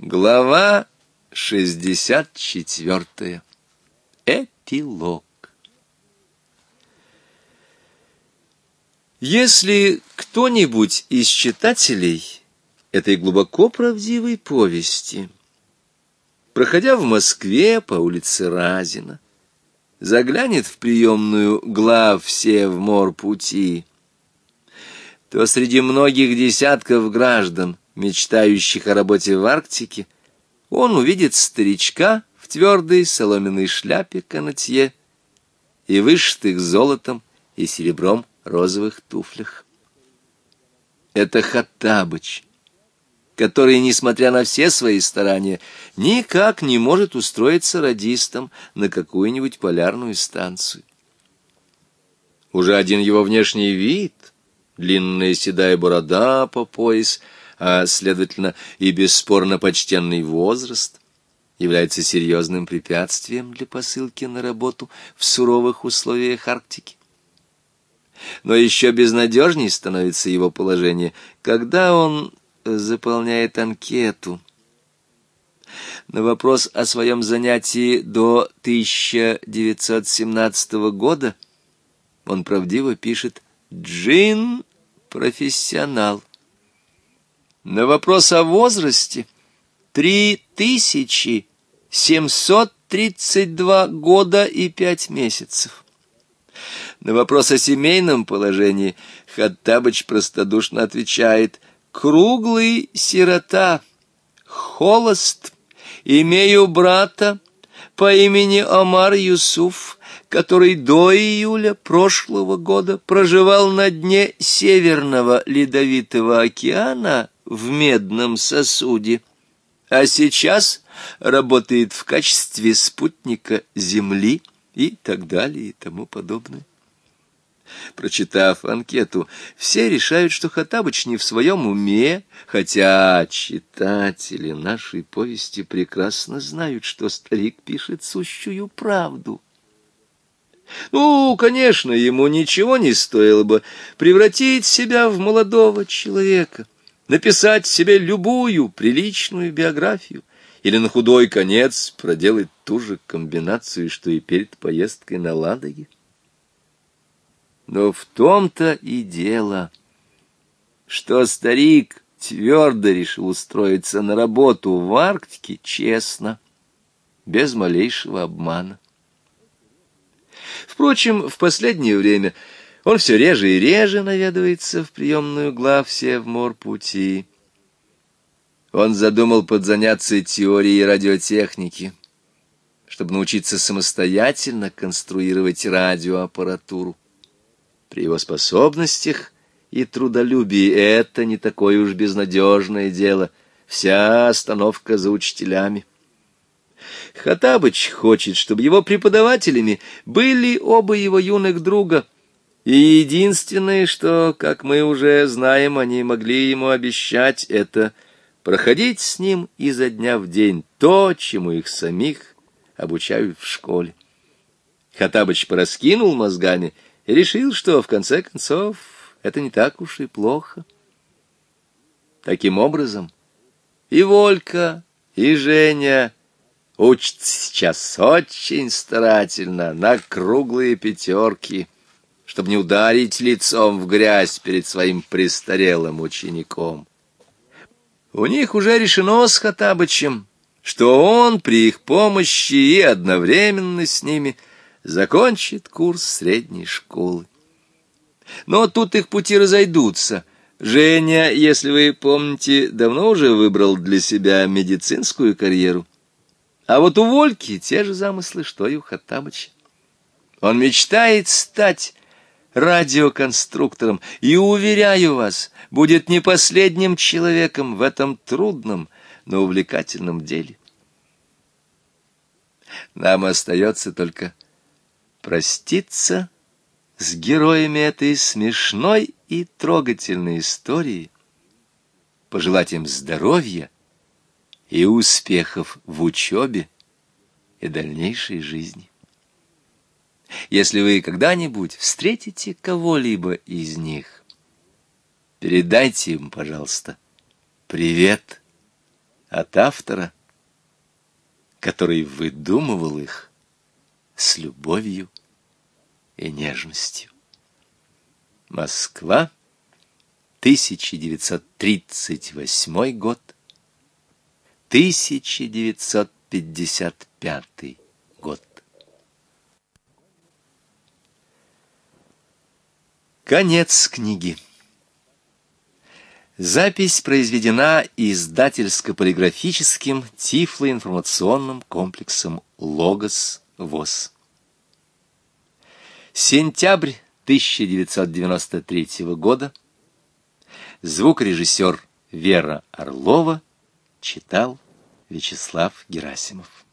Глава 64. Эпилог. Если кто-нибудь из читателей этой глубоко правдивой повести, проходя в Москве по улице Разина, заглянет в приемную глав все в морпути, то среди многих десятков граждан – мечтающих о работе в Арктике, он увидит старичка в твердой соломенной шляпе канатье и вышитых золотом и серебром розовых туфлях. Это Хаттабыч, который, несмотря на все свои старания, никак не может устроиться радистом на какую-нибудь полярную станцию. Уже один его внешний вид, длинная седая борода по пояс — а, следовательно, и бесспорно почтенный возраст, является серьезным препятствием для посылки на работу в суровых условиях Арктики. Но еще безнадежней становится его положение, когда он э, заполняет анкету. На вопрос о своем занятии до 1917 года он правдиво пишет «Джин – профессионал». На вопрос о возрасте 3732 года и 5 месяцев. На вопрос о семейном положении Хаттабыч простодушно отвечает «Круглый сирота, холост, имею брата по имени Омар Юсуф, который до июля прошлого года проживал на дне Северного Ледовитого океана в медном сосуде, а сейчас работает в качестве спутника Земли и так далее и тому подобное. Прочитав анкету, все решают, что Хаттабыч не в своем уме, хотя читатели нашей повести прекрасно знают, что старик пишет сущую правду. Ну, конечно, ему ничего не стоило бы превратить себя в молодого человека — написать себе любую приличную биографию или на худой конец проделать ту же комбинацию, что и перед поездкой на Ладоге. Но в том-то и дело, что старик твердо решил устроиться на работу в Арктике честно, без малейшего обмана. Впрочем, в последнее время он все реже и реже наведывается в приемную глав все в мор пути. Он задумал подзаняться теорией радиотехники, чтобы научиться самостоятельно конструировать радиоаппаратуру. При его способностях и трудолюбии это не такое уж безнадежное дело. Вся остановка за учителями. Хатабыч хочет, чтобы его преподавателями были оба его юных друга — и единственное, что, как мы уже знаем, они могли ему обещать, это проходить с ним изо дня в день то, чему их самих обучают в школе. Хатабыч пораскинул мозгами и решил, что, в конце концов, это не так уж и плохо. Таким образом, и Волька, и Женя учатся сейчас очень старательно на круглые пятерки — чтобы не ударить лицом в грязь перед своим престарелым учеником. У них уже решено с Хатабычем, что он при их помощи и одновременно с ними закончит курс средней школы. Но тут их пути разойдутся. Женя, если вы помните, давно уже выбрал для себя медицинскую карьеру. А вот у Вольки те же замыслы, что и у Хаттабыча. Он мечтает стать радиоконструктором и, уверяю вас, будет не последним человеком в этом трудном, но увлекательном деле. Нам остается только проститься с героями этой смешной и трогательной истории, пожелать им здоровья и успехов в учебе и дальнейшей жизни если вы когда-нибудь встретите кого-либо из них, передайте им, пожалуйста, привет от автора, который выдумывал их с любовью и нежностью. Москва, 1938 год, 1955 Конец книги. Запись произведена издательско-полиграфическим тифлоинформационным комплексом «Логос ВОЗ». Сентябрь 1993 года. Звукорежиссер Вера Орлова читал Вячеслав Герасимов.